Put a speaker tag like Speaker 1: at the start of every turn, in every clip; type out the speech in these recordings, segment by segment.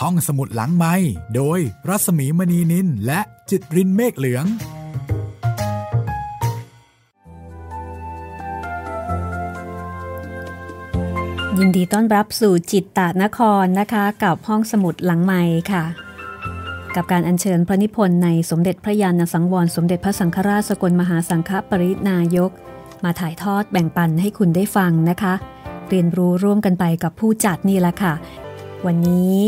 Speaker 1: ห้องสมุดหลังไม้โดยรัสมีมณีนินและจิตรินเมฆเหลือง
Speaker 2: ยินดีต้อนรับสู่จิตตานครนะคะ กับห้องสมุดหลังไม้ค่ะ กับการอัญเชิญพระนิพนธ์ในสมเด็จพระยาณสังวรสมเด็จพระสังฆราชสกลมหาสังฆปรินายก มาถ่ายทอดแบ่งปันให้คุณได้ฟังนะคะ เรียนรู้ร่วมกันไปกับผู้จัดนี่แหละค่ะ วันนี้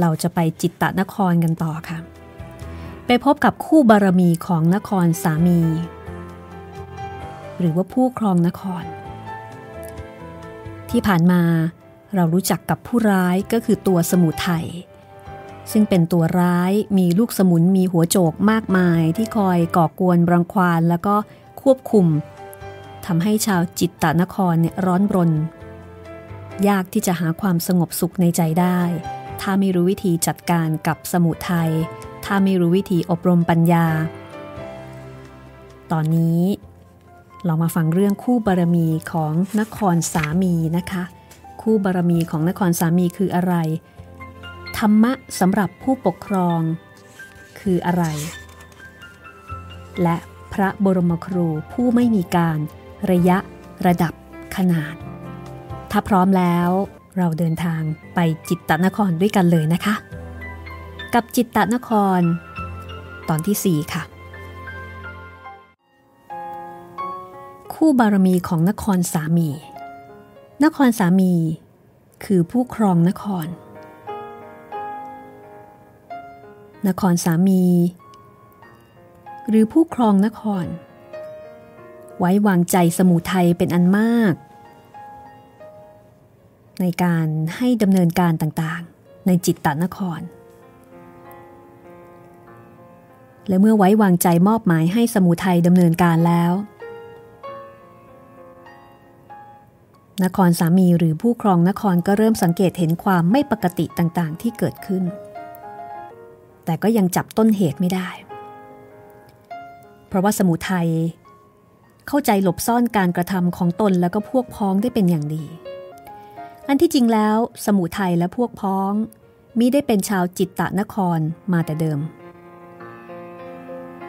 Speaker 2: เราจะไปจิตตะนครกันต่อค่ะ ไปพบกับคู่บารมีของนครสามี หรือว่าผู้ครองนคร ที่ผ่านมาเรารู้จักกับผู้ร้ายก็คือตัวสมุทัยซึ่งเป็นตัวร้ายมีลูกสมุนมีหัวโจกมากมายที่คอยก่อกวนรังควานแล้วก็ควบคุมทำให้ชาวจิตตนครเนี่ยร้อนรน ยากที่จะหาความสงบสุขในใจได้ ถ้าไม่รู้วิธีจัดการกับสมุทัย ถ้าไม่รู้วิธีอบรมปัญญา ตอนนี้เรามาฟังเรื่องคู่บารมีของนครสามีนะคะ คู่บารมีของนครสามีคืออะไร ธรรมะสำหรับผู้ปกครอง คืออะไร และพระบรมครูผู้ไม่มีการระยะระดับขนาด ถ้าพร้อมแล้ว เราเดินทางไปจิตตนครด้วยกันเลยนะคะ กับจิตตนคร ตอนที่ 4 ค่ะ คู่บารมีของนครสามี นครสามี คือผู้ครองนคร นครสามี หรือผู้ครองนคร ไว้วางใจสมุทัยเป็นอันมาก ในการให้ดำเนินการต่างๆ ในจิตตนคร และเมื่อไว้วางใจมอบหมายให้สมุทัยดำเนินการแล้ว นครสามีหรือผู้ครองนครก็เริ่มสังเกตเห็นความไม่ปกติต่างๆ ที่เกิดขึ้น แต่ก็ยังจับต้นเหตุไม่ได้ เพราะว่าสมุทัยเข้าใจหลบซ่อนการกระทำของตนแล้วก็พวกพ้องได้เป็นอย่างดี อันที่จริงแล้วสมุทัยและพวกพ้องมิได้เป็นชาวจิตตะนครมาแต่เดิม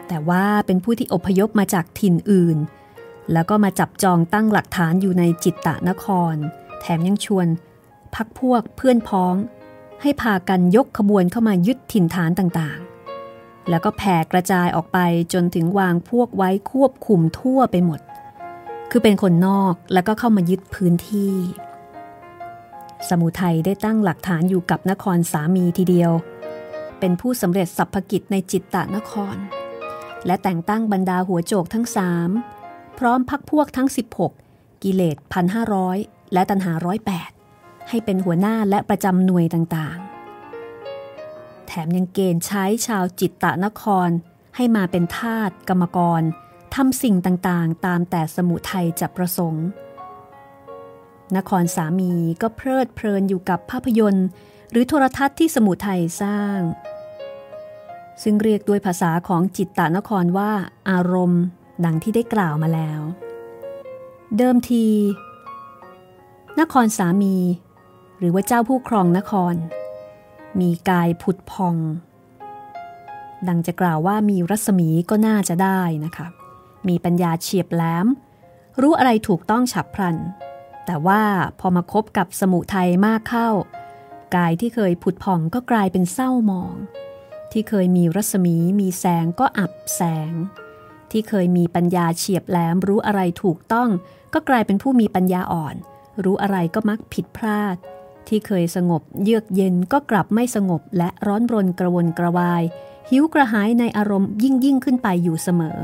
Speaker 2: แต่ว่าเป็นผู้ที่อพยพมาจากถิ่นอื่น แล้วก็มาจับจองตั้งหลักฐานอยู่ในจิตตะนคร แถมยังชวน พักพวกเพื่อนพ้อง ให้พากันยกขบวนเข้ามายึดถิ่นฐานต่างๆ แล้วก็แผ่กระจายออกไปจนถึงวางพวกไว้ควบคุมทั่วไปหมด คือเป็นคนนอกแล้วก็เข้ามายึดพื้นที่ สมุทัยได้ตั้งหลักฐานอยู่กับนครสามีทีเดียว เป็นผู้สำเร็จสัพพกิจในจิตตะนคร และแต่งตั้งบรรดาหัวโจกทั้งสามพร้อมพักพวกทั้ง 16 กิเลสพันห้าร้อยและตันหาร้อยแปดให้เป็นหัวหน้าและประจำหน่วยต่างๆ แถมยังเกณฑ์ใช้ชาวจิตตะนคร ให้มาเป็นทาสกรรมกรทำสิ่งต่างๆ ตามแต่สมุทัยจะประสงค์ นครสามีก็เพลิดเพลินอยู่กับภาพยนตร์ หรือโทรทัศน์ที่สมุทัยสร้าง ซึ่งเรียกด้วยภาษาของจิตตานครว่าอารมณ์ ดังที่ได้กล่าวมาแล้ว เดิมที นครสามี หรือว่าเจ้าผู้ครองนคร มีกายผุดพอง ดังจะกล่าวว่ามีรัศมีก็น่าจะได้นะคะ มีปัญญาเฉียบแหลม รู้อะไรถูกต้องฉับพลัน แต่ว่าพอมาคบกับสมุทัยมากเข้า กายที่เคยผุดผ่องก็กลายเป็นเศร้าหมอง ที่เคยมีรัศมีมีแสงก็อับแสง ที่เคยมีปัญญาเฉียบแหลมรู้อะไรถูกต้อง ก็กลายเป็นผู้มีปัญญาอ่อน รู้อะไรก็มักผิดพลาด ที่เคยสงบเยือกเย็นก็กลับไม่สงบและร้อนรนกระวนกระวาย หิวกระหายในอารมณ์ยิ่งยิ่งขึ้นไปอยู่เสมอ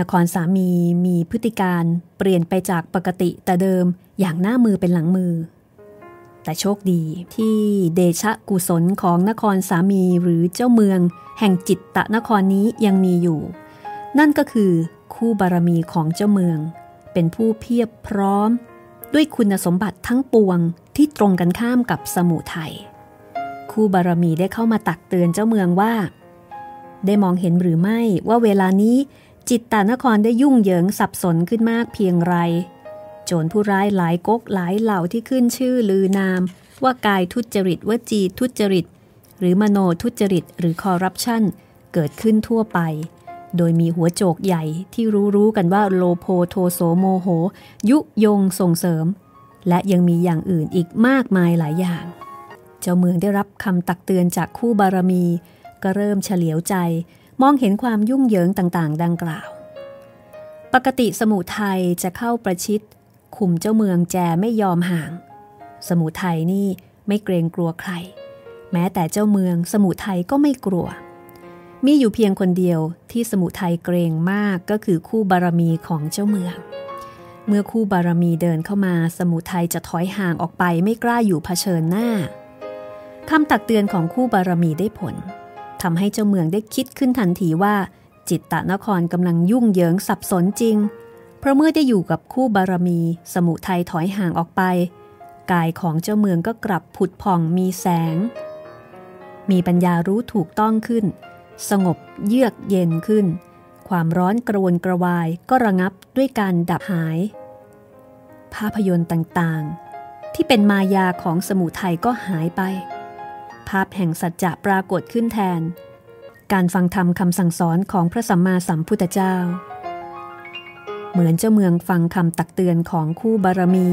Speaker 2: นครสามีมีพฤติการเปลี่ยนไปจากปกติแต่เดิมอย่างหน้ามือเป็นหลังมือ แต่โชคดีที่เดชะกุศลของนครสามีหรือเจ้าเมือง แห่งจิตตะนครนี้ยังมีอยู่ นั่นก็คือคู่บารมีของเจ้าเมือง เป็นผู้เพียบพร้อม ด้วยคุณสมบัติทั้งปวงที่ตรงกันข้ามกับสมุทัยคู่บารมีได้เข้ามาตักเตือนเจ้าเมืองว่า ได้มองเห็นหรือไม่ว่าเวลานี้ จิตตานครได้ยุ่งเหยิงสับสนขึ้นมากเพียงไร โจรผู้ร้ายหลายก๊กหลายเหล่าที่ขึ้นชื่อลือนาม ว่ากายทุจริตวจีทุจริต หรือมโนทุจริตหรือคอร์รัปชันเกิดขึ้นทั่วไป โดยมีหัวโจกใหญ่ที่รู้รู้กันว่าโลโพโทโสโมโห ยุยงส่งเสริม และยังมีอย่างอื่นอีกมากมายหลายอย่าง เจ้าเมืองได้รับคำตักเตือนจากคู่บารมี ก็เริ่มเฉลียวใจ มองเห็นความยุ่งเหยิงต่างๆ ดังกล่าว ปกติสมุทัยจะเข้าประชิดคุมเจ้าเมืองแจไม่ยอมห่าง สมุทัยนี่ไม่เกรงกลัวใคร แม้แต่เจ้าเมืองสมุทัยก็ไม่กลัว มีอยู่เพียงคนเดียวที่สมุทัยเกรงมากก็คือคู่บารมีของเจ้าเมือง เมื่อคู่บารมีเดินเข้ามาสมุทัยจะถอยห่างออกไปไม่กล้าอยู่เผชิญหน้าคำตักเตือนของคู่บารมีได้ผล ทำให้เจ้าเมืองได้คิดขึ้นทันทีว่าจิตตะนครกำลังยุ่งเหยิงสับสนจริง เพราะเมื่อได้อยู่กับคู่บารมี สมุทัยถอยห่างออกไป กายของเจ้าเมืองก็กลับผุดผ่องมีแสง มีปัญญารู้ถูกต้องขึ้น สงบเยือกเย็นขึ้น ความร้อนกระวนกระวายก็ระงับด้วยการดับหาย ภาพยนตร์ต่างๆ ที่เป็นมายาของสมุทัยก็หายไป ภาพแห่งสัจจะปรากฏขึ้นแทน การฟังธรรมคำสั่งสอนของพระสัมมาสัมพุทธเจ้า เหมือนเจ้าเมืองฟังคำตักเตือนของคู่บารมี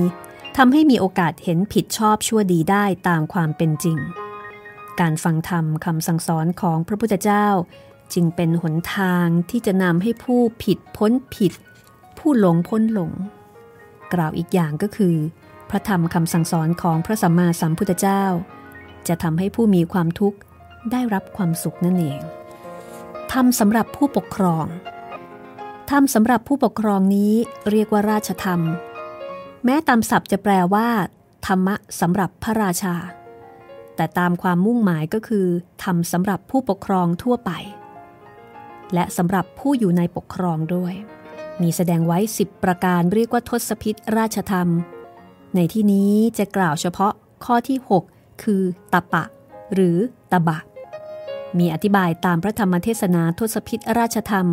Speaker 2: ทำให้มีโอกาสเห็นผิดชอบชั่วดีได้ตามความเป็นจริง การฟังธรรมคำสั่งสอนของพระพุทธเจ้า จึงเป็นหนทางที่จะนำให้ผู้ผิดพ้นผิด ผู้หลงพ้นหลง กล่าวอีกอย่างก็คือ พระธรรมคำสั่งสอนของพระสัมมาสัมพุทธเจ้า จะทำให้ผู้มีความทุกข์ได้รับความสุขนั่นเองทำสำหรับผู้ปกครองธรรมสำหรับผู้ปกครองนี้เรียกว่าราชธรรม แม้ตามศัพท์จะแปลว่า ธรรมะสำหรับพระราชา แต่ตามความมุ่งหมายก็คือทำสำหรับผู้ปกครองทั่วไป และสำหรับผู้อยู่ในปกครองด้วย มีแสดงไว้10ประการเรียกว่าทศพิษราชธรรม ในที่นี้จะกล่าวเฉพาะข้อที่ 6 คือตะปะ หรือตะบะ มีอธิบายตามพระธรรมเทศนาทศพิษราชธรรม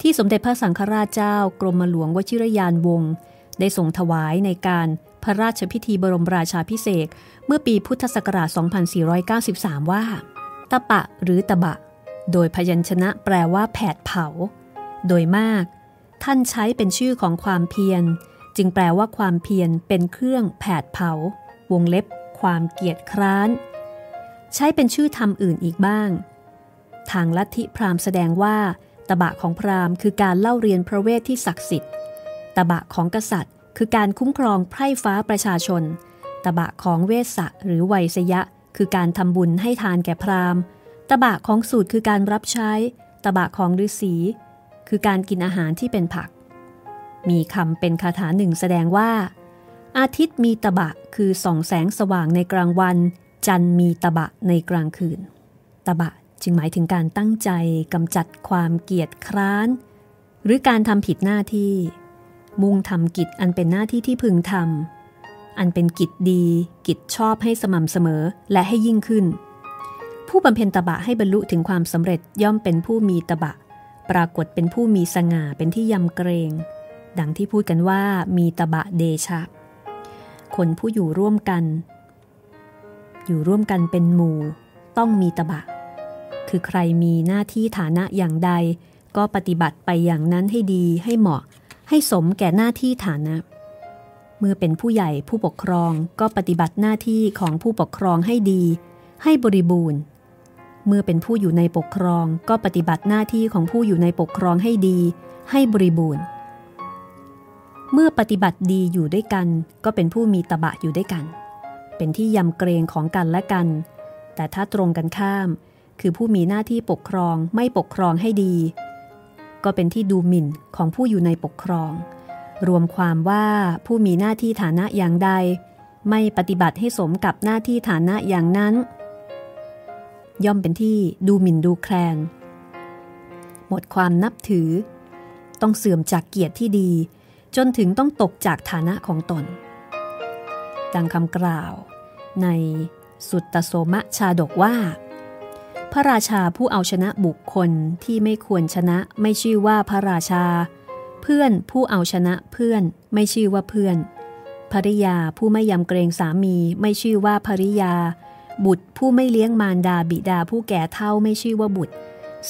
Speaker 2: ที่สมเด็จพระสังฆราชเจ้ากรมหลวงวชิรยานวงศ์ได้ส่งถวายในการพระราชพิธีบรมราชาพิเศษเมื่อปีพุทธศักราช 2493 ว่า ตะปะหรือตะบะ โดยพยัญชนะแปลว่าแผดเผา โดยมาก ท่านใช้เป็นชื่อของความเพียร จึงแปลว่าความเพียรเป็นเครื่องแผดเผา วงเล็บ ความเกียจคร้าน ใช้เป็นชื่อธรรมอื่นอีกบ้าง ทางลัทธิพราหมณ์แสดงว่า ตบะของพราหมณ์คือการเล่าเรียนพระเวทที่ศักดิ์สิทธิ์ ตบะของกษัตริย์ คือการคุ้มครองไพร่ฟ้าประชาชน ตบะของเวสสะหรือไวยสยะ คือการทำบุญให้ทานแก่พราหมณ์ ตบะของสูตรคือการรับใช้ ตบะของฤาษีคือการกินอาหารที่เป็นผัก มีคำเป็นคาถาหนึ่งแสดงว่า อาทิตย์มีตะบะคือส่องแสงสว่างในกลางวัน จันมีตะบะในกลางคืน ตะบะจึงหมายถึงการตั้งใจกำจัดความเกียจคร้าน หรือการทำผิดหน้าที่ มุ่งทำกิจอันเป็นหน้าที่ที่พึงทำอันเป็นกิจดี กิจชอบให้สม่ำเสมอและให้ยิ่งขึ้น ผู้บำเพ็ญตบะให้บรรลุถึงความสำเร็จย่อมเป็นผู้มีตบะ ปรากฏเป็นผู้มีสง่าเป็นที่ยำเกรง ดังที่พูดกันว่ามีตบะเดชะ คนผู้อยู่ร่วมกัน อยู่ร่วมกันเป็นหมู่ ต้องมีตบะ คือใครมีหน้าที่ฐานะอย่างใด ก็ปฏิบัติไปอย่างนั้นให้ดีให้เหมาะ ให้สมแก่หน้าที่ฐานะ เมื่อเป็นผู้ใหญ่ผู้ปกครองก็ปฏิบัติหน้าที่ของผู้ปกครองให้ดี ให้บริบูรณ์ เมื่อเป็นผู้อยู่ในปกครองก็ปฏิบัติหน้าที่ของผู้อยู่ในปกครองให้ดี ให้บริบูรณ์ เมื่อปฏิบัติดีอยู่ด้วยกัน ก็เป็นผู้มีตบะอยู่ด้วยกัน เป็นที่ยำเกรงของกันและกัน แต่ถ้าตรงกันข้าม คือผู้มีหน้าที่ปกครองไม่ปกครองให้ดี ก็เป็นที่ดูหมิ่นของผู้อยู่ในปกครอง รวมความว่าผู้มีหน้าที่ฐานะอย่างใด ไม่ปฏิบัติให้สมกับหน้าที่ฐานะอย่างนั้น ย่อมเป็นที่ดูหมิ่นดูแคลน หมดความนับถือ ต้องเสื่อมจากเกียรติที่ดี จนถึงต้องตกจากฐานะของตน ดังคำกล่าว ในสุตตโสมะชาดกว่า พระราชาผู้เอาชนะบุคคลที่ไม่ควรชนะไม่ชื่อว่าพระราชา เพื่อนผู้เอาชนะเพื่อนไม่ชื่อว่าเพื่อนภริยาผู้ไม่ยำเกรงสามีไม่ชื่อว่าภริยา บุตรผู้ไม่เลี้ยงมารดาบิดาผู้แก่เท่าไม่ชื่อว่าบุตร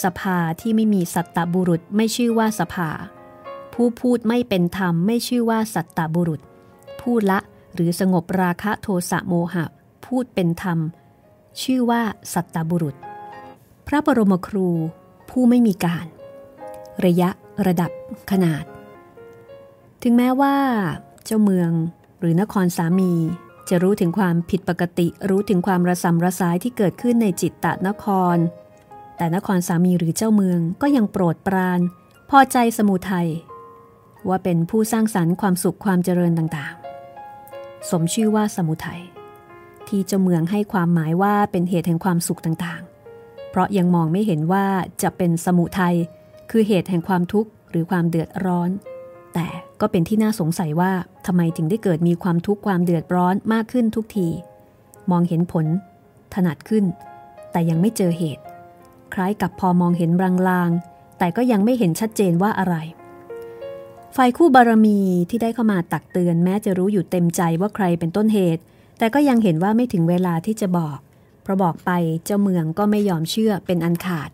Speaker 2: สภาที่ไม่มีสัตตบุรุษไม่ชื่อว่าสภา ผู้พูดไม่เป็นธรรมไม่ชื่อว่าสัตตบุรุษพูดละหรือสงบราคะโทสะโมหะ พูดเป็นธรรม ชื่อว่าสัตตบุรุษ พระบรมครูผู้ไม่มีการ ระยะระดับขนาด ถึงแม้ว่า เจ้าเมืองหรือนครสามีจะรู้ถึงความผิดปกติ รู้ถึงความระสำระสายที่เกิดขึ้นในจิตตะนคร แต่นครสามีหรือเจ้าเมืองก็ยังโปรดปราน พอใจสมุทัย ว่าเป็นผู้สร้างสรรค์ความสุขความเจริญต่างๆ สมชื่อว่าสมุทัยที่เจ้าเมืองให้ความหมายว่าเป็นเหตุแห่งความสุขต่างๆ เพราะยังมองไม่เห็นว่าจะเป็นสมุทัยคือเหตุแห่งความทุกข์หรือความเดือดร้อน แต่ก็เป็นที่น่าสงสัยว่าทำไมถึงได้เกิดมีความทุกข์ความเดือดร้อนมากขึ้นทุกที มองเห็นผล ถนัดขึ้น แต่ยังไม่เจอเหตุ คล้ายกับพอมองเห็นลางๆแต่ก็ยังไม่เห็นชัดเจนว่าอะไร ฝ่ายคู่บารมีที่ได้เข้ามาตักเตือนแม้จะรู้อยู่เต็มใจว่าใครเป็นต้นเหตุ แต่ก็ยังเห็นว่าไม่ถึงเวลาที่จะบอก เพราะบอกไปเจ้าเมืองก็ไม่ยอมเชื่อเป็นอันขาด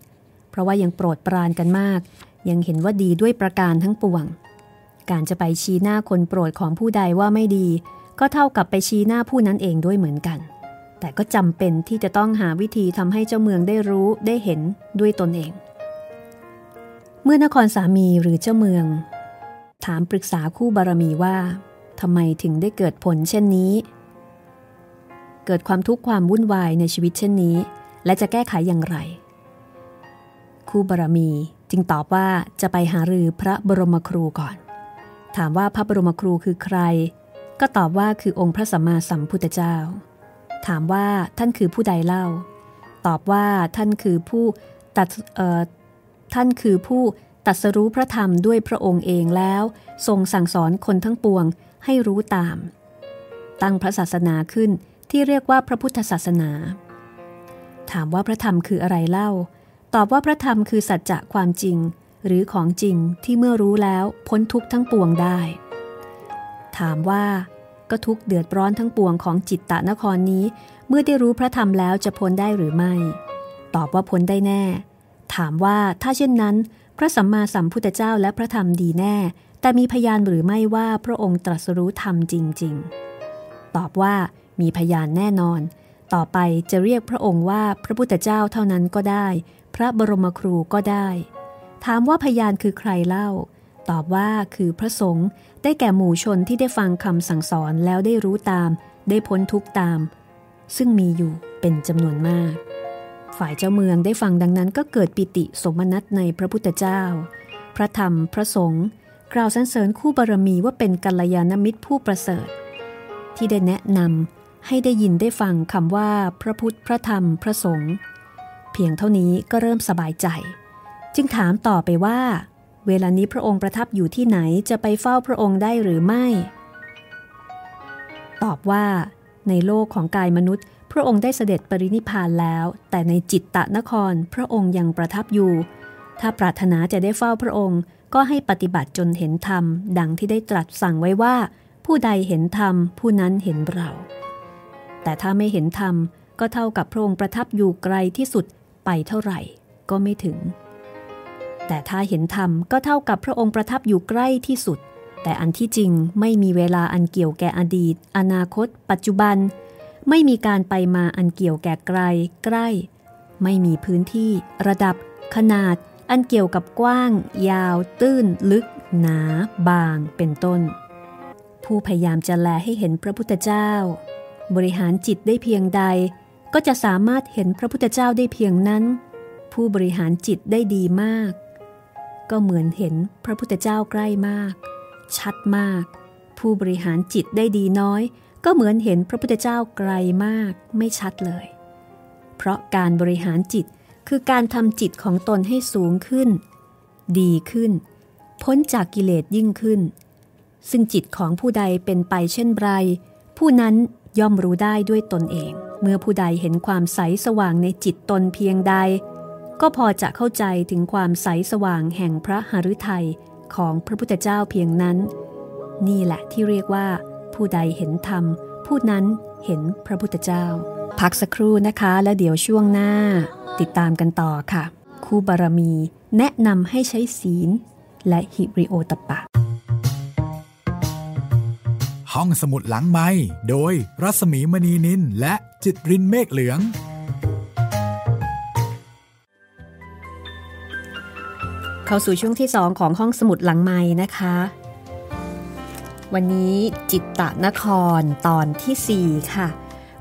Speaker 2: เพราะว่ายังโปรดปรานกันมาก ยังเห็นว่าดีด้วยประการทั้งปวง การจะไปชี้หน้าคนโปรดของผู้ใดว่าไม่ดี ก็เท่ากับไปชี้หน้าผู้นั้นเองด้วยเหมือนกัน แต่ก็จำเป็นที่จะต้องหาวิธีทำให้เจ้าเมืองได้รู้ได้เห็นด้วยตนเอง เมื่อนครสามีหรือเจ้าเมือง ถามปรึกษาคู่บารมีว่าทำไมถึงได้เกิดผลเช่นนี้ เกิดความทุกข์ความวุ่นวายในชีวิตเช่นนี้ และจะแก้ไขอย่างไร คู่บารมีจึงตอบว่าจะไปหารือพระบรมครูก่อน ถามว่าพระบรมครูคือใคร ก็ตอบว่าคือองค์พระสัมมาสัมพุทธเจ้า ถามว่าท่านคือผู้ใดเล่า ตอบว่าท่านคือผู้ตัดท่านคือผู้ ตัดสรู้พระธรรมด้วยพระองค์เองแล้วทรงสั่งสอนคนทั้งปวงให้รู้ตาม ตั้งพระศาสนาขึ้นที่เรียกว่าพระพุทธศาสนา ถามว่าพระธรรมคืออะไรเล่า ตอบว่าพระธรรมคือสัจจะความจริง หรือของจริงที่เมื่อรู้แล้วพ้นทุกทั้งปวงได้ ถามว่าก็ทุกเดือดร้อนทั้งปวงของจิตตะนครนี้ เมื่อได้รู้พระธรรมแล้วจะพ้นได้หรือไม่ ตอบว่าพ้นได้แน่ ถามว่าถ้าเช่นนั้น พระสัมมาสัมพุทธเจ้าและพระธรรมดีแน่ แต่มีพยานหรือไม่ว่าพระองค์ตรัสรู้ธรรมจริง ๆ ตอบว่ามีพยานแน่นอน ต่อไปจะเรียกพระองค์ว่าพระพุทธเจ้าเท่านั้นก็ได้ พระบรมครูก็ได้ ถามว่าพยานคือใครเล่า ตอบว่าคือพระสงฆ์ได้แก่หมู่ชนที่ได้ฟังคำสั่งสอนแล้วได้รู้ตาม ได้พ้นทุกตาม ซึ่งมีอยู่เป็นจำนวนมาก ฝ่ายเจ้าเมืองได้ฟังดังนั้นก็เกิดปิติสมนัตในพระพุทธเจ้า พระธรรมพระสงฆ์กล่าวสรรเสริญคู่บารมีว่าเป็นกัลยาณมิตรผู้ประเสริฐ ที่ได้แนะนำให้ได้ยินได้ฟังคำว่าพระพุทธพระธรรมพระสงฆ์เพียงเท่านี้ก็เริ่มสบายใจ จึงถามต่อไปว่า เวลานี้พระองค์ประทับอยู่ที่ไหนจะไปเฝ้าพระองค์ได้หรือไม่ ตอบว่า ในโลกของกายมนุษย์ พระองค์ได้เสด็จปรินิพานแล้ว แต่ในจิตตะนครพระองค์ยังประทับอยู่ ถ้าปรารถนาจะได้เฝ้าพระองค์ ก็ให้ปฏิบัติจนเห็นธรรม ดังที่ได้ตรัสสั่งไว้ว่า ผู้ใดเห็นธรรม ผู้นั้นเห็นเรา แต่ถ้าไม่เห็นธรรม ก็เท่ากับพระองค์ประทับอยู่ไกลที่สุดไปเท่าไหร่ก็ไม่ถึง แต่ถ้าเห็นธรรมก็เท่ากับพระองค์ประทับอยู่ใกล้ที่สุด แต่อันที่จริงไม่มีเวลาอันเกี่ยวแก่อดีต อนาคต ปัจจุบัน ไม่มีการไปมาอันเกี่ยวแก่ไกลใกล้ ไม่มีพื้นที่ ระดับ ขนาด อันเกี่ยวกับกว้าง ยาว ตื้น ลึก หนา บาง เป็นต้น ผู้พยายามจะแลให้เห็นพระพุทธเจ้า บริหารจิตได้เพียงใด ก็จะสามารถเห็นพระพุทธเจ้าได้เพียงนั้น ผู้บริหารจิตได้ดีมาก ก็เหมือนเห็นพระพุทธเจ้าใกล้มาก ชัดมาก ผู้บริหารจิตได้ดีน้อย ก็เหมือนเห็นพระพุทธเจ้าไกลมากไม่ชัดเลย เพราะการบริหารจิตคือการทำจิตของตนให้สูงขึ้น ดีขึ้น พ้นจากกิเลสยิ่งขึ้น ซึ่งจิตของผู้ใดเป็นไปเช่นไร ผู้นั้นย่อมรู้ได้ด้วยตนเอง เมื่อผู้ใดเห็นความใสสว่างในจิตตนเพียงใด ก็พอจะเข้าใจถึงความใสสว่างแห่งพระหฤทัยของพระพุทธเจ้าเพียงนั้น นี่แหละที่เรียกว่า ผผู้ใดเห็นธรรม ผู้นั้นเห็นพระพุทธเจ้า พักสักครู่นะคะแล้วเดี๋ยวช่วงหน้า ติดตามกันต่อค่ะ คู่บารมีแนะนำให้ใช้ศีล และฮิริโอตปะ
Speaker 1: ห้องสมุดหลังไม้โดยรัสมีมณีนินและจิตรินเมฆเหลือง
Speaker 2: เข้าสู่ช่วงที่ 2 ของห้องสมุดหลังไม้นะคะ วันนี้จิตตะนครตอนที่ 4 ค่ะ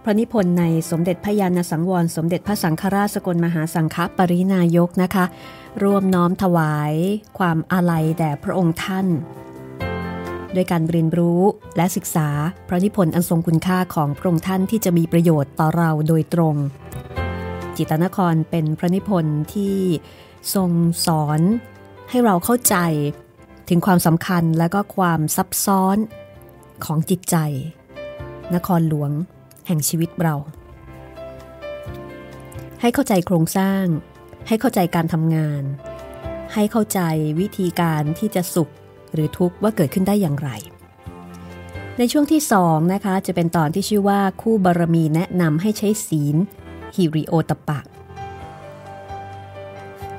Speaker 2: พระนิพนธ์ในสมเด็จพระยาณสังวร สมเด็จพระสังฆราชสกลมหาสังฆปรินายกนะคะ ร่วมน้อมถวาย ความอาลัยแด่พระองค์ท่านโดยการเรียนรู้และศึกษาพระนิพนธ์อันทรงคุณค่าของพระองค์ท่านที่จะมีประโยชน์ต่อเราโดยตรง จิตนครเป็นพระนิพนธ์ที่ทรงสอนให้เราเข้าใจ ถึงความสำคัญและก็ความซับซ้อนของจิตใจ นครหลวงแห่งชีวิตเรา ให้เข้าใจโครงสร้าง ให้เข้าใจการทำงาน ให้เข้าใจวิธีการที่จะสุขหรือทุกข์ว่าเกิดขึ้นได้อย่างไร ในช่วงที่สองนะคะจะเป็นตอนที่ชื่อว่าคู่บารมีแนะนำให้ใช้ศีลฮิริโอตปะ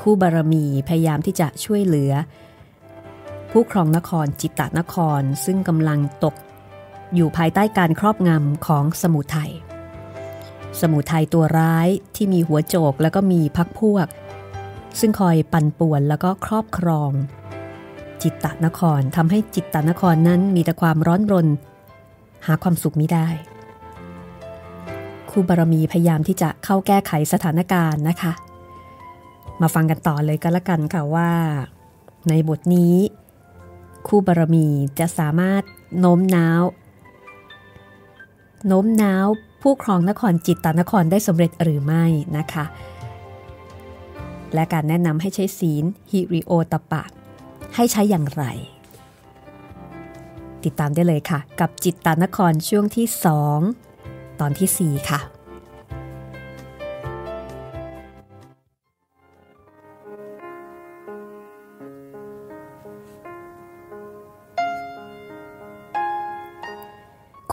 Speaker 2: คู่บารมีพยายามที่จะช่วยเหลือ ผู้ครองนครจิตตนครซึ่งกำลังตก อยู่ภายใต้การครอบงำของสมุทัยสมุทัยตัวร้ายที่มีหัวโจกแล้วก็มีพักพวก ซึ่งคอยปั่นป่วนแล้วก็ครอบครอง จิตตนครทำให้จิตตนครนั้นมีแต่ความร้อนรน หาความสุขไมิได้ครูบารมีพยายามที่จะเข้าแก้ไขสถานการณ์นะคะ มาฟังกันต่อเลยก็แล้วกันค่ะว่า ในบทนี้ คู่บารมีจะสามารถโน้มน้าว โน้มน้าวผู้ครองนครจิตตานครได้สำเร็จหรือไม่นะคะ และการแนะนำให้ใช้ศีลฮิริโอตปะ ให้ใช้อย่างไร ติดตามได้เลยค่ะ กับจิตตานครช่วงที่ 2 ตอนที่ 4 ค่ะ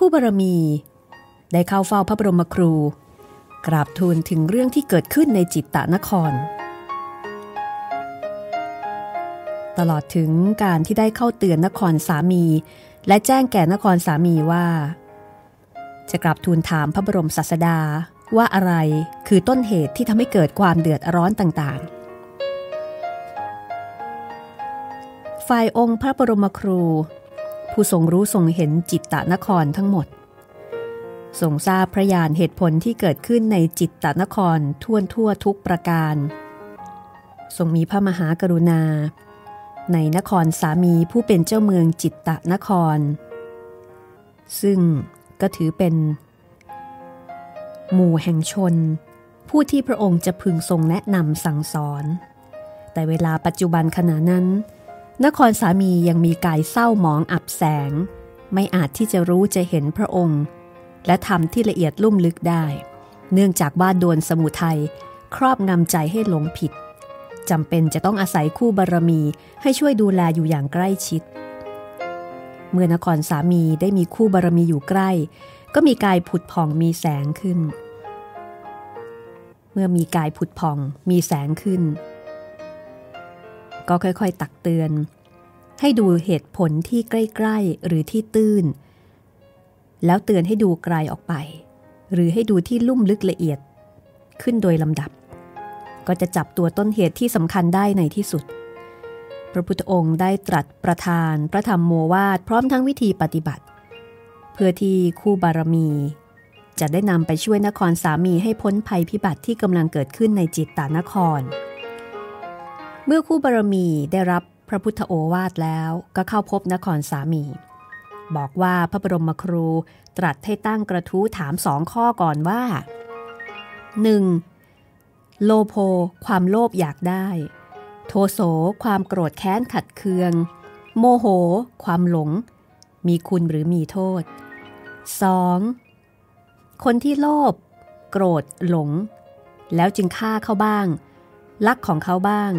Speaker 2: คู่บารมี ได้เข้าเฝ้าพระบรมครู กราบทูลถึงเรื่องที่เกิดขึ้นในจิตตานคร ตลอดถึงการที่ได้เข้าเตือนนครสามี และแจ้งแก่นครสามีว่า จะกลับทูลถามพระบรมศาสดาว่าอะไรคือต้นเหตุที่ทำให้เกิดความเดือดร้อนต่างๆ ฝ่ายองค์พระบรมครู ผู้ทรงรู้ทรงเห็นจิตตนครทั้งหมด ทรงทราบพระญาณเหตุผลที่เกิดขึ้นในจิตตนครทั่วทั่วทุกประการ ทรงมีพระมหากรุณา ในนครสามีผู้เป็นเจ้าเมืองจิตตะนคร ซึ่งก็ถือเป็น หมู่แห่งชน ผู้ที่พระองค์จะพึงทรงแนะนำสั่งสอน แต่เวลาปัจจุบันขณะนั้น นครสามียังมีกายเศร้าหมองอับแสง ไม่อาจที่จะรู้จะเห็นพระองค์ และทำที่ละเอียดลุ่มลึกได้ เนื่องจากว่าโดนสมุทัยครอบงำใจให้หลงผิดจำเป็นจะต้องอาศัยคู่บารมีให้ช่วยดูแลอยู่อย่างใกล้ชิด เมื่อนครสามีได้มีคู่บารมีอยู่ใกล้ ก็มีกายผุดผ่องมีแสงขึ้น เมื่อมีกายผุดผ่องมีแสงขึ้น ก็ค่อยๆ ตักเตือน ให้ดูเหตุผลที่ใกล้ๆหรือที่ตื้น แล้วเตือนให้ดูไกลออกไป หรือให้ดูที่ลุ่มลึกละเอียด ขึ้นโดยลำดับ ก็จะจับตัวต้นเหตุที่สำคัญได้ในที่สุด พระพุทธองค์ได้ตรัสประทานพระธรรมโมวาทพร้อมทั้งวิธีปฏิบัติ เพื่อที่คู่บารมีจะได้นำไปช่วยนครสามีให้พ้นภัยพิบัติที่กำลังเกิดขึ้นในจิตตานคร เมื่อคู่บารมีได้รับพระพุทธโอวาทแล้วก็เข้าพบนครสามี บอกว่าพระบรมครูตรัสให้ตั้งกระทู้ถามสองข้อก่อนว่า 1. โลโพความโลภอยากได้ โทโสความโกรธแค้นขัดเคือง โมโห ความหลง มีคุณหรือมีโทษ 2. คนที่โลภโกรธหลง แล้วจึงฆ่าเขาบ้าง ลักของเขาบ้าง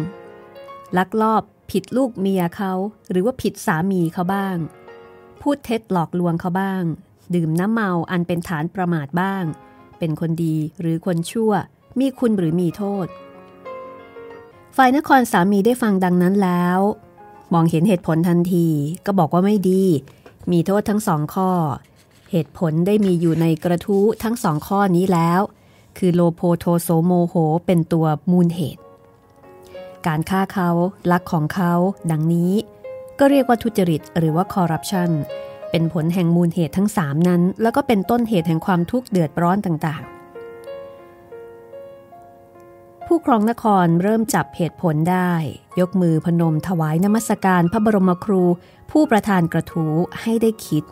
Speaker 2: ลักลอบผิดลูกเมียเขาหรือว่าผิดสามีเขาบ้าง พูดเท็จหลอกลวงเขาบ้าง ดื่มน้ำเมาอันเป็นฐานประมาทบ้าง เป็นคนดีหรือคนชั่ว มีคุณหรือมีโทษ ฝ่ายนครสามีได้ฟังดังนั้นแล้ว มองเห็นเหตุผลทันทีก็บอกว่าไม่ดี มีโทษทั้งสองข้อ เหตุผลได้มีอยู่ในกระทู้ทั้งสองข้อนี้แล้ว คือโลโพโทโสโมโหเป็นตัวมูลเหตุ การฆ่าเขาลักของเขา ดังนี้ ก็เรียกว่าทุจริตหรือว่าคอร์รัปชันเป็นผลแห่งมูลเหตุทั้งสามนั้น แล้วก็เป็นต้นเหตุแห่งความทุกข์เดือดร้อนต่างๆ ผู้ครองนครเริ่มจับเหตุผลได้ ยกมือพนมถวายนมัสการพระบรมครู ผู้ประธานกระทู้ให้ได้คิด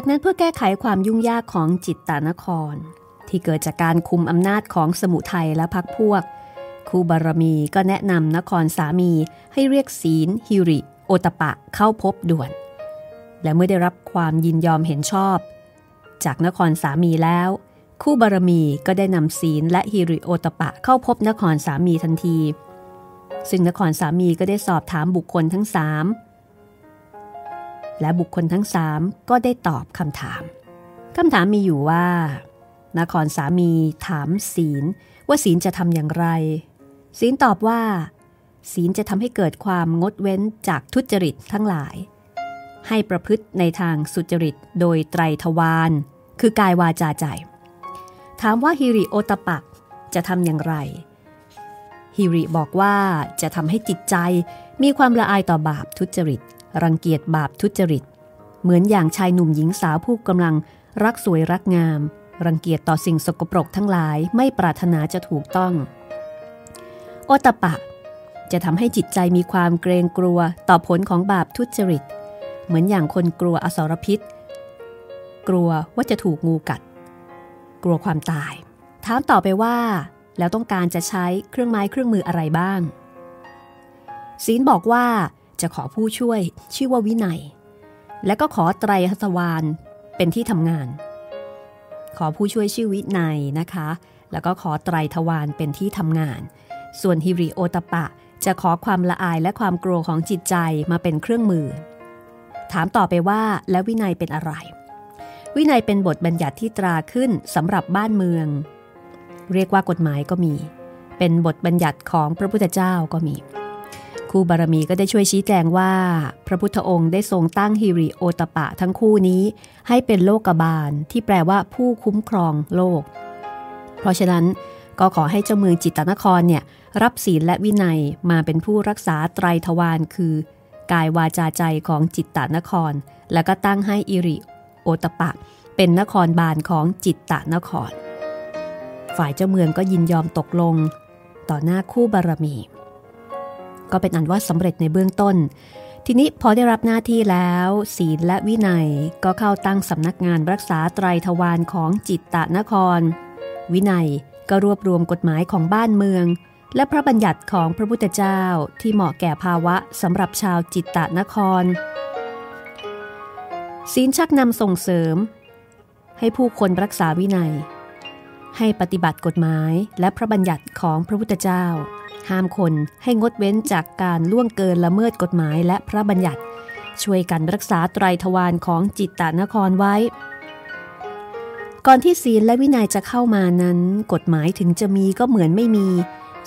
Speaker 2: จากนั้นเพื่อแก้ไขความยุ่งยากของจิตตานคร ที่เกิดจากการคุมอำนาจของสมุทัยและพักพวกครูบารมีก็แนะนำนครสามีให้เรียกศีลฮิริ โอตปะเข้าพบด่วน และเมื่อได้รับความยินยอมเห็นชอบ จากนครสามีแล้ว คู่บารมีก็ได้นำศีลและฮิริโอตปะเข้าพบนครสามีทันที ซึ่งนครสามีก็ได้สอบถามบุคคลทั้งสาม และบุคคลทั้งสามก็ได้ตอบคำถาม คำถามมีอยู่ว่า นครสามีถามศีลว่าศีลจะทำอย่างไร ศีลตอบว่า ศีลจะทำให้เกิดความงดเว้นจากทุจริตทั้งหลาย ให้ประพฤติในทางสุจริตโดยไตรทวารคือกายวาจาใจ ถามว่าฮิริโอตปักจะทำอย่างไร ฮิริบอกว่าจะทำให้จิตใจมีความละอายต่อบาปทุจริต รังเกียจบาปทุจริต เหมือนอย่างชายหนุ่มหญิงสาวผู้กำลังรักสวยรักงาม รังเกียจต่อสิ่งสกปรกทั้งหลายไม่ปรารถนาจะถูกต้อง โอตปะ จะทำให้จิตใจมีความเกรงกลัวต่อผลของบาปทุจริต เหมือนอย่างคนกลัวอสรพิษ กลัวว่าจะถูกงูกัด กลัวความตาย ถามต่อไปว่า แล้วต้องการจะใช้เครื่องไม้เครื่องมืออะไรบ้างศีลบอกว่า จะขอผู้ช่วยชื่อว่าวินัย และก็ขอไตรหัสวานเป็นที่ทำงาน ขอผู้ช่วยชื่อวินัยนะคะ แล้วก็ขอไตรทวารเป็นที่ทำงาน ส่วนฮิริโอตปะจะขอความละอายและความกลัวของจิตใจมาเป็นเครื่องมือ ถามต่อไปว่าแล้ววินัยเป็นอะไร วินัยเป็นบทบัญญัติที่ตราขึ้นสำหรับบ้านเมือง เรียกว่ากฎหมายก็มี เป็นบทบัญญัติของพระพุทธเจ้าก็มี คู่บารมีก็ได้ช่วยชี้แจงว่า พระพุทธองค์ได้ทรงตั้งฮิริโอตปะทั้งคู่นี้ ให้เป็นโลกบาลที่แปลว่าผู้คุ้มครองโลก เพราะฉะนั้นก็ขอให้เจ้าเมืองจิตตนครเนี่ยรับศีลและวินัยมาเป็นผู้รักษาไตรทวารคือ กายวาจาใจของจิตตนคร แล้วก็ตั้งให้อิริโอตปะ เป็นนครบาลของจิตตนคร ฝ่ายเจ้าเมืองก็ยินยอมตกลง ต่อหน้าคู่บารมี ก็เป็นอันว่าสำเร็จในเบื้องต้น ทีนี้พอได้รับหน้าที่แล้ว ศีลและวินัยก็เข้าตั้งสำนักงานรักษาไตรทวารของจิตตะนคร วินัยก็รวบรวมกฎหมายของบ้านเมือง และพระบัญญัติของพระพุทธเจ้าที่เหมาะแก่ภาวะสำหรับชาวจิตตะนคร ศีลชักนำส่งเสริม ให้ผู้คนรักษาวินัย ให้ปฏิบัติกฎหมายและพระบัญญัติของพระพุทธเจ้า ห้ามคนให้งดเว้นจากการล่วงเกินละเมิดกฎหมายและพระบัญญัติ ช่วยกันรักษาไตรทวารของจิตตานครไว้ ก่อนที่ศีลและวินัยจะเข้ามานั้น กฎหมายถึงจะมีก็เหมือนไม่มี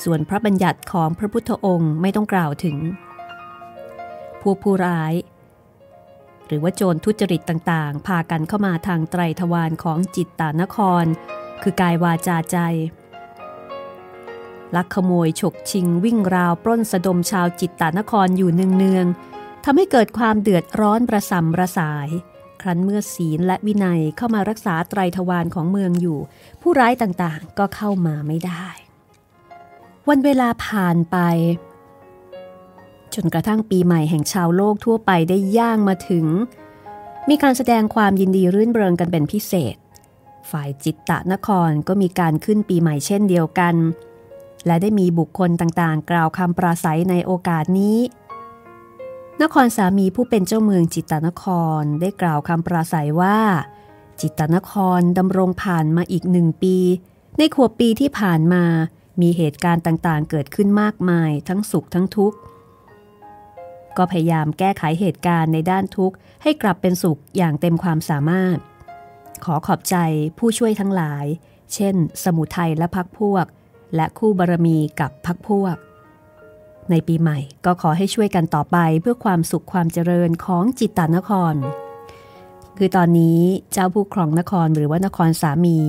Speaker 2: ส่วนพระบัญญัติของพระพุทธองค์ไม่ต้องกล่าวถึง พวกผู้ร้าย หรือว่าโจรทุจริตต่างๆ พากันเข้ามาทางไตรทวารของจิตตานคร คือกายวาจาใจ ลักขโมยฉกชิงวิ่งราวปล้นสะดมชาวจิตตานครอยู่เนืองๆทำให้เกิดความเดือดร้อนประสำประสาย ครั้นเมื่อศีลและวินัยเข้ามารักษาไตรทวารของเมืองอยู่ ผู้ร้ายต่างๆก็เข้ามาไม่ได้ วันเวลาผ่านไป จนกระทั่งปีใหม่แห่งชาวโลกทั่วไปได้ย่างมาถึง มีการแสดงความยินดีรื่นเริงกันเป็นพิเศษ ฝ่ายจิตตะนครก็มีการขึ้นปีใหม่เช่นเดียวกัน และได้มีบุคคลต่างๆ กล่าวคำปราศัยในโอกาสนี้ นครสามีผู้เป็นเจ้าเมืองจิตตนครได้กล่าวคำปราศัยว่า จิตตนครดำรงผ่านมาอีกหนึ่งปี ในขวบปีที่ผ่านมามีเหตุการณ์ต่างๆ เกิดขึ้นมากมายทั้งสุขทั้งทุกข์ ก็พยายามแก้ไขเหตุการณ์ในด้านทุกข์ ให้กลับเป็นสุขอย่างเต็มความสามารถ ขอขอบใจผู้ช่วยทั้งหลาย เช่น สมุทัยและพักพวก และคู่บารมีกับพักพวก ในปีใหม่ก็ขอให้ช่วยกันต่อไปเพื่อความสุขความเจริญของจิตตานคร คือตอนนี้เจ้าผู้ครองนครหรือว่านครสามี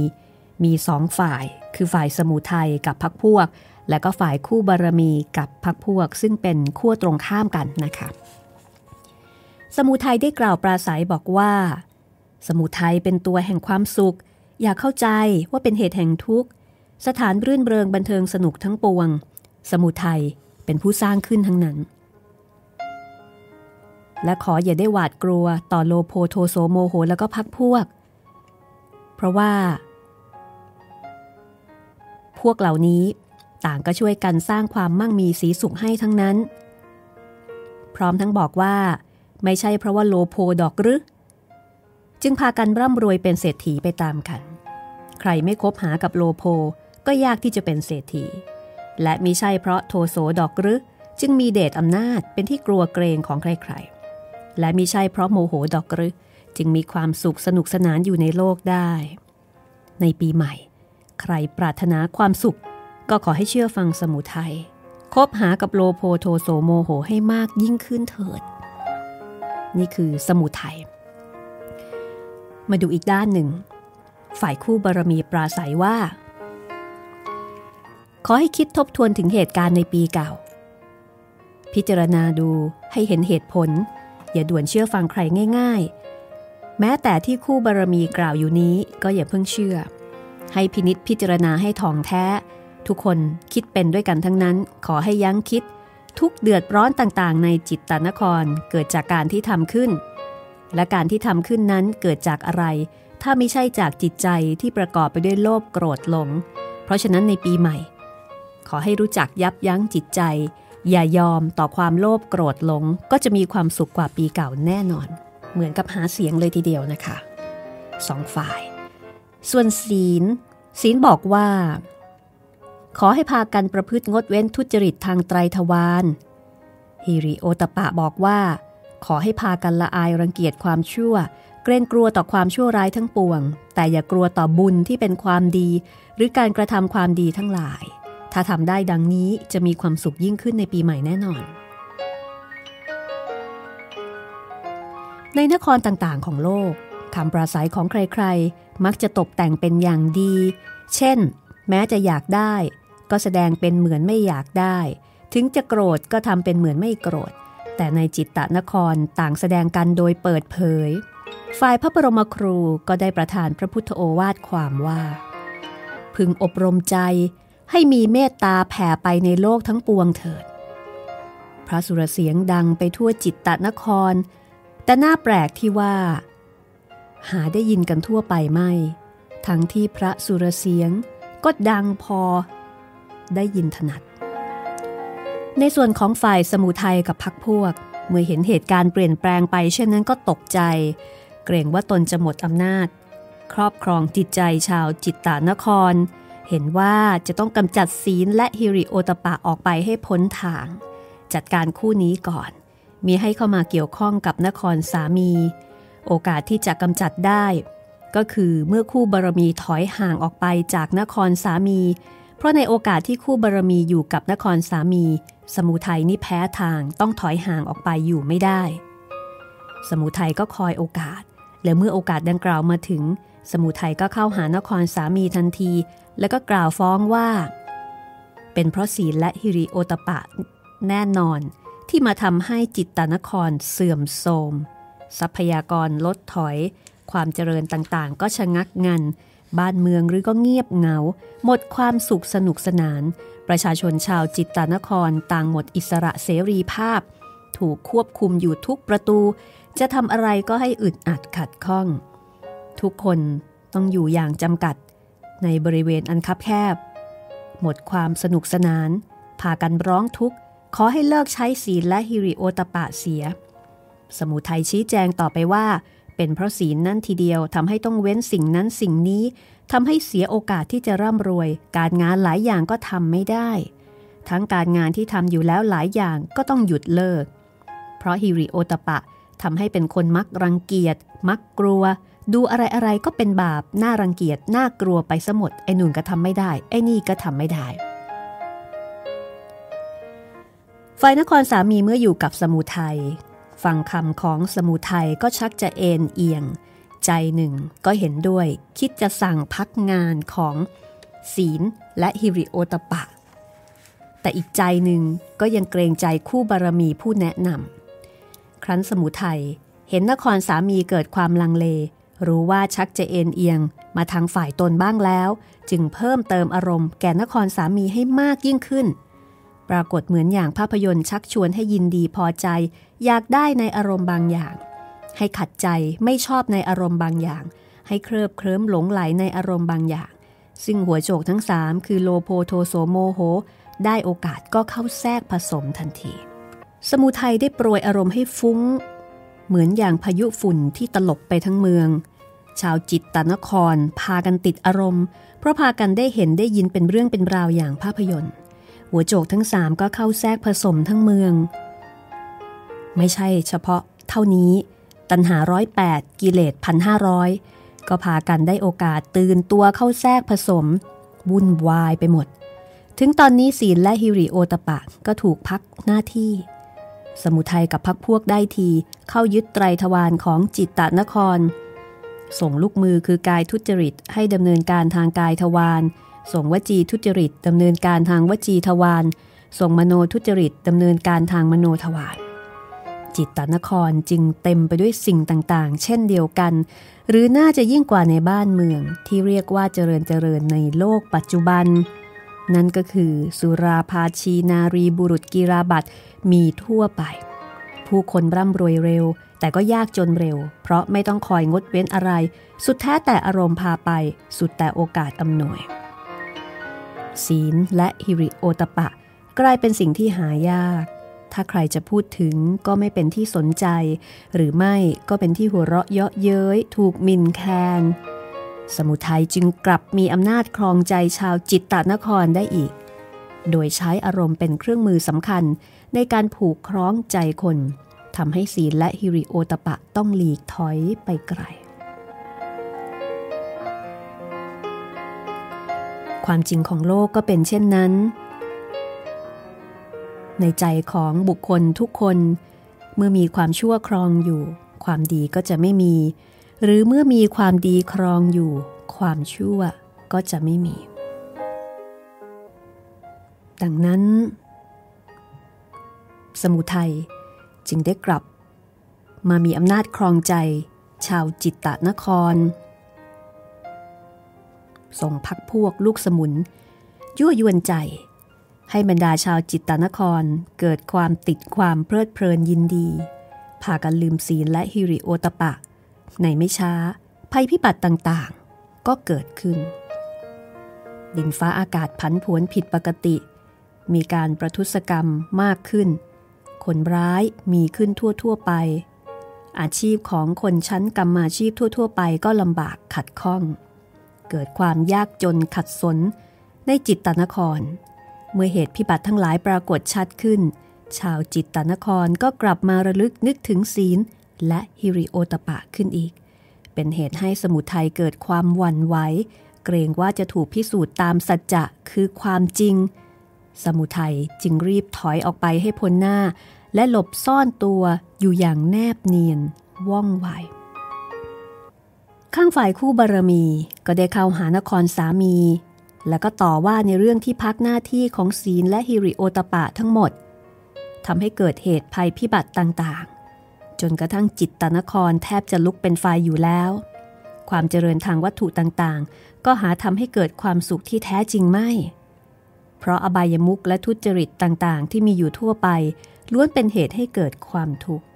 Speaker 2: มีสองฝ่าย คือฝ่ายสมุทัยกับพักพวก และก็ฝ่ายคู่บารมีกับพักพวก ซึ่งเป็นขั้วตรงข้ามกันนะคะสมุทัยได้กล่าวปราศัยบอกว่า สมุทัยเป็นตัวแห่งความสุข อยากเข้าใจว่าเป็นเหตุแห่งทุกข์ สถานรื่นเริงบันเทิงสนุกทั้งปวง สมุทัยเป็นผู้สร้างขึ้นทั้งนั้น และขออย่าได้หวาดกลัวต่อโลโพโทโสโมโหแล้วก็พักพวก เพราะว่า พวกเหล่านี้ต่างก็ช่วยกันสร้างความมั่งมีสีสุขให้ทั้งนั้น พร้อมทั้งบอกว่า ไม่ใช่เพราะว่าโลโพดอกหรือ จึงพากันร่ำรวยเป็นเศรษฐีไปตามกัน ใครไม่คบหากับโลโพ ก็ยากที่จะเป็นเศรษฐี และมิใช่เพราะโทโสดอกรือจึงมีเดชอำนาจเป็นที่กลัวเกรงของใครๆ และมิใช่เพราะโมโหดอกรือจึงมีความสุขสนุกสนานอยู่ในโลกได้ ในปีใหม่ ใครปรารถนาความสุข ก็ขอให้เชื่อฟังสมุทัยคบหากับโลโพโทโสโมโหให้มากยิ่งขึ้นเถิด นี่คือสมุทัยมาดูอีกด้านหนึ่ง ฝ่ายคู่บารมีปราศัยว่า ขอให้คิดทบทวนถึงเหตุการณ์ในปีเก่า พิจารณาดูให้เห็นเหตุผล อย่าด่วนเชื่อฟังใครง่าย ๆ แม้แต่ที่คู่บารมีกล่าวอยู่นี้ก็อย่าเพิ่งเชื่อ ให้พินิษพิจารณาให้ท่องแท้ ทุกคนคิดเป็นด้วยกันทั้งนั้น ขอให้ยั้งคิด ทุกเดือดร้อนต่างๆ ในจิตตนครเกิดจากการที่ทำขึ้น และการที่ทำขึ้นนั้นเกิดจากอะไร ถ้าไม่ใช่จากจิตใจที่ประกอบไปด้วยโลภโกรธหลง เพราะฉะนั้นในปีใหม่ ขอให้รู้จักยับยั้งจิตใจ อย่ายอมต่อความโลภโกรธหลง ก็จะมีความสุขกว่าปีเก่าแน่นอน เหมือนกับหาเสียงเลยทีเดียวนะคะสองฝ่าย ส่วนศีล ศีลบอกว่า ขอให้พากันประพฤติงดเว้นทุจริตทางไตรทวารฮิริโอตปะบอกว่า ขอให้พากันละอายรังเกียจความชั่ว เกรงกลัวต่อความชั่วร้ายทั้งปวง แต่อย่ากลัวต่อบุญที่เป็นความดี หรือการกระทำความดีทั้งหลาย ถ้าทำได้ดังนี้จะมีความสุขยิ่งขึ้นในปีใหม่แน่นอน ในนครต่างๆของโลกคำปราศัยของใครๆ มักจะตกแต่งเป็นอย่างดี เช่น แม้จะอยากได้ ก็แสดงเป็นเหมือนไม่อยากได้ ถึงจะโกรธก็ทำเป็นเหมือนไม่โกรธ แต่ในจิตตะนครต่างแสดงกันโดยเปิดเผย ฝ่ายพระบรมครูก็ได้ประทานพระพุทธโอวาทความว่า พึงอบรมใจ ให้มีเมตตาแผ่ไปในโลกทั้งปวงเถิด พระสุรเสียงดังไปทั่วจิตตนคร แต่น่าแปลกที่ว่า หาได้ยินกันทั่วไปไม่ ทั้งที่พระสุรเสียงก็ดังพอ ได้ยินถนัด ในส่วนของฝ่ายสมุทัยกับพักพวก เมื่อเห็นเหตุการณ์เปลี่ยนแปลงไป เช่นนั้นก็ตกใจ เกรงว่าตนจะหมดอำนาจ ครอบครองจิตใจชาวจิตตานคร เห็นว่าจะต้องกำจัดศีลและฮิริโอตปะออกไปให้พ้นทาง จัดการคู่นี้ก่อน มีให้เข้ามาเกี่ยวข้องกับนครสามี โอกาสที่จะกำจัดได้ ก็คือเมื่อคู่บารมีถอยห่างออกไปจากนครสามี เพราะในโอกาสที่คู่บารมีอยู่กับนครสามี สมุทัยนี่แพ้ทางต้องถอยห่างออกไปอยู่ไม่ได้ สมุทัยก็คอยโอกาส และเมื่อโอกาสดังกล่าวมาถึง สมุทัยก็เข้าหานครสามีทันที แล้วก็กล่าวฟ้องว่า เป็นเพราะศีลและฮิริโอตปะแน่นอนที่มาทำให้จิตตนครเสื่อมโทรม ทรัพยากรลดถอย ความเจริญต่างๆ ก็ชะงักงัน บ้านเมืองหรือก็เงียบเหงา หมดความสุขสนุกสนาน ประชาชนชาวจิตตานครต่างหมดอิสระเสรีภาพ ถูกควบคุมอยู่ทุกประตู จะทำอะไรก็ให้อึดอัดขัดข้อง ทุกคนต้องอยู่อย่างจำกัด ในบริเวณอันคับแคบ หมดความสนุกสนาน พากันร้องทุกข์ ขอให้เลิกใช้ศีลและฮิริโอตปะเสีย สมุทัยชี้แจงต่อไปว่า เป็นเพราะศีลนั่นทีเดียวทำให้ต้องเว้นสิ่งนั้นสิ่งนี้ทำให้เสียโอกาสที่จะร่ำรวย การงานหลายอย่างก็ทำไม่ได้ ทั้งการงานที่ทำอยู่แล้วหลายอย่างก็ต้องหยุดเลิก เพราะฮิริโอตปะทำให้เป็นคนมักรังเกียจ มักกลัว ดูอะไรอะไรก็เป็นบาปน่ารังเกียจน่ากลัวไปสมดไอ้นุ่นก็ทำไม่ได้ ไอ้นี่ก็ทำไม่ได้ฝ่ายนครสามีเมื่ออยู่กับสมุทัยฟังคำของสมุทัยก็ชักจะเอ็นเอียง ใจหนึ่งก็เห็นด้วย คิดจะสั่งพักงานของศีลและฮิริโอตปะ แต่อีกใจหนึ่งก็ยังเกรงใจคู่บารมีผู้แนะนำครั้นสมุทัยเห็นนครสามีเกิดความลังเล รู้ว่าชักจะเอ็นเอียงมาทางฝ่ายตนบ้างแล้ว จึงเพิ่มเติมอารมณ์แก่นครสามีให้มากยิ่งขึ้น ปรากฏเหมือนอย่างภาพยนตร์ชักชวนให้ยินดีพอใจ อยากได้ในอารมณ์บางอย่าง ให้ขัดใจไม่ชอบในอารมณ์บางอย่าง ให้เคลิบเคลิ้มหลงไหลในอารมณ์บางอย่าง ซึ่งหัวโจกทั้งสามคือโลโพโทโสโมโห ได้โอกาสก็เข้าแทรกผสมทันที สมุทัยได้โปรยอารมณ์ให้ฟุ้ง เหมือนอย่างพายุฝุ่นที่ตลบไปทั้งเมือง ชาวจิตตนคร พากันติดอารมณ์ เพราะพากันได้เห็นได้ยินเป็นเรื่องเป็นราวอย่างภาพยนตร์ หัวโจกทั้งสามก็เข้าแทรกผสมทั้งเมือง ไม่ใช่เฉพาะเท่านี้ ตันหาร้อยแปดกิเลสพันห้าร้อยก็พากันได้โอกาสตื่นตัวเข้าแทรกผสม วุ่นวายไปหมด ถึงตอนนี้ศีลและฮิริโอตปะก็ถูกพักหน้าที่ สมุทัยกับพักพวกได้ทีเข้ายึดไตรทวารของจิตตนคร ส่งลูกมือคือกายทุจริตให้ดำเนินการทางกายทวารส่งวจีทุจริตดำเนินการทางวจีทวารส่งมโนทุจริตดำเนินการทางมโนทวารจิตตนครจึงเต็มไปด้วยสิ่งต่างๆ เช่นเดียวกัน หรือน่าจะยิ่งกว่าในบ้านเมืองที่เรียกว่าเจริญเจริญในโลกปัจจุบัน นั่นก็คือสุราภาชีนารีบุรุษกีราบัตมีทั่วไป ผู้คนร่ำรวยเร็ว แต่ก็ยากจนเร็ว เพราะไม่ต้องคอยงดเว้นอะไร สุดแท้แต่อารมณ์พาไป สุดแต่โอกาสอำนวย ศีลและฮิริโอตปะ กลายเป็นสิ่งที่หายาก ถ้าใครจะพูดถึงก็ไม่เป็นที่สนใจ หรือไม่ก็เป็นที่หัวเราะเยาะเย้ยถูกมินแคนสมุทัยจึงกลับมีอำนาจครองใจชาวจิตตนครได้อีก โดยใช้อารมณ์เป็นเครื่องมือสำคัญในการผูกคล้องใจคน ทำให้ศีลและฮิริโอตปะต้องหลีกถอยไปไกล ความจริงของโลกก็เป็นเช่นนั้น ในใจของบุคคลทุกคน เมื่อมีความชั่วครองอยู่ ความดีก็จะไม่มี หรือเมื่อมีความดีครองอยู่ ความชั่วก็จะไม่มี ดังนั้น สมุทัย จึงได้กลับ มามีอำนาจครองใจ ชาวจิตตะนคร ส่งพักพวกลูกสมุน ยั่วยวนใจ ให้บรรดาชาวจิตตนครเกิดความติดความเพลิดเพลินยินดีพากันลืมศีลและฮิริโอตปะ ในไม่ช้า ภัยพิบัติต่างๆ ก็เกิดขึ้น ดินฟ้าอากาศผันผวนผิดปกติ มีการประทุษกรรมมากขึ้น คนร้ายมีขึ้นทั่ว ๆ ไป อาชีพของคนชั้นกรรมาชีพทั่ว ๆ ไปก็ลำบากขัดข้อง เกิดความยากจนขัดสนในจิตตนคร เมื่อเหตุพิบัติทั้งหลายปรากฏชัดขึ้น ชาวจิตตนครก็กลับมาระลึกนึกถึงศีล และฮิริโอตปะขึ้นอีก เป็นเหตุให้สมุทัยเกิดความหวั่นไหวเกรงว่าจะถูกพิสูจน์ตามสัจจะคือความจริง สมุทัยจึงรีบถอยออกไปให้พ้นหน้า และหลบซ่อนตัวอยู่อย่างแนบเนียนว่องไวข้างฝ่ายคู่บารมีก็ได้เข้าหานครสามี แล้วก็ต่อว่าในเรื่องที่พักหน้าที่ของศีลและฮิริโอตปะทั้งหมดทำให้เกิดเหตุภัยพิบัติต่างๆ จนกระทั่งจิตตนครแทบจะลุกเป็นไฟอยู่แล้ว ความเจริญทางวัตถุต่างๆ ก็หาทำให้เกิดความสุขที่แท้จริงไม่ เพราะอบายมุกและทุจริตต่างๆ ที่มีอยู่ทั่วไป ล้วนเป็นเหตุให้เกิดความทุกข์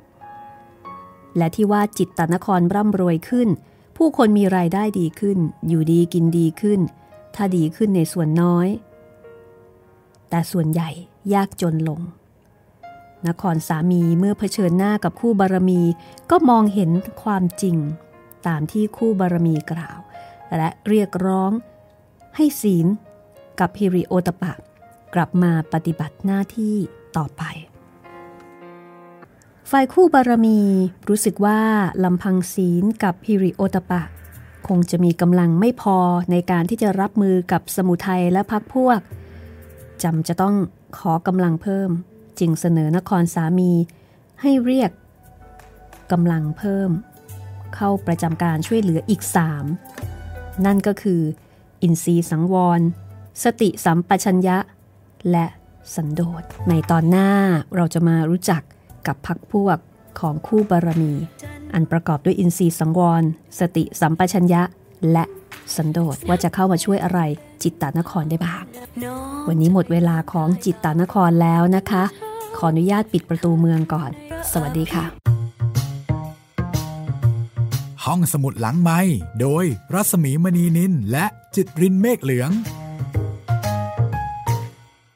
Speaker 2: และที่ว่าจิตตนครร่ำรวยขึ้น ผู้คนมีรายได้ดีขึ้น อยู่ดีกินดีขึ้น ถ้าดีขึ้นในส่วนน้อย แต่ส่วนใหญ่ยากจนลง นครสามีเมื่อเผชิญหน้ากับคู่บารมีก็มองเห็นความจริง ตามที่คู่บารมีกล่าว และเรียกร้องให้ศีล กับฮิริโอตปะ กลับมาปฏิบัติหน้าที่ต่อไป ฝ่ายคู่บารมีรู้สึกว่าลำพังศีลกับฮิริโอตปะ คงจะมีกำลังไม่พอในการที่จะรับมือกับสมุทัยและพักพวกจำจะต้องขอกำลังเพิ่ม จึงเสนอนครสามีให้เรียกกำลังเพิ่ม เข้าประจำการช่วยเหลืออีกสามนั่นก็คือ อินทรีสังวร สติสัมปชัญญะ และสันโดษ ในตอนหน้าเราจะมารู้จักกับพักพวกของคู่บารมี อันประกอบด้วยอินทรีย์สังวร สติสัมปชัญญะ และสันโดษว่าจะเข้ามาช่วยอะไรจิตตานครได้บ้าง วันนี้หมดเวลาของจิตตานครแล้วนะคะ ขออนุญาตปิดประตูเมืองก่อน สวัสดีค่ะ
Speaker 1: ห้องสมุดหลังไม้โดยรัสมีมณีนินและจิตรินเมฆเหลือง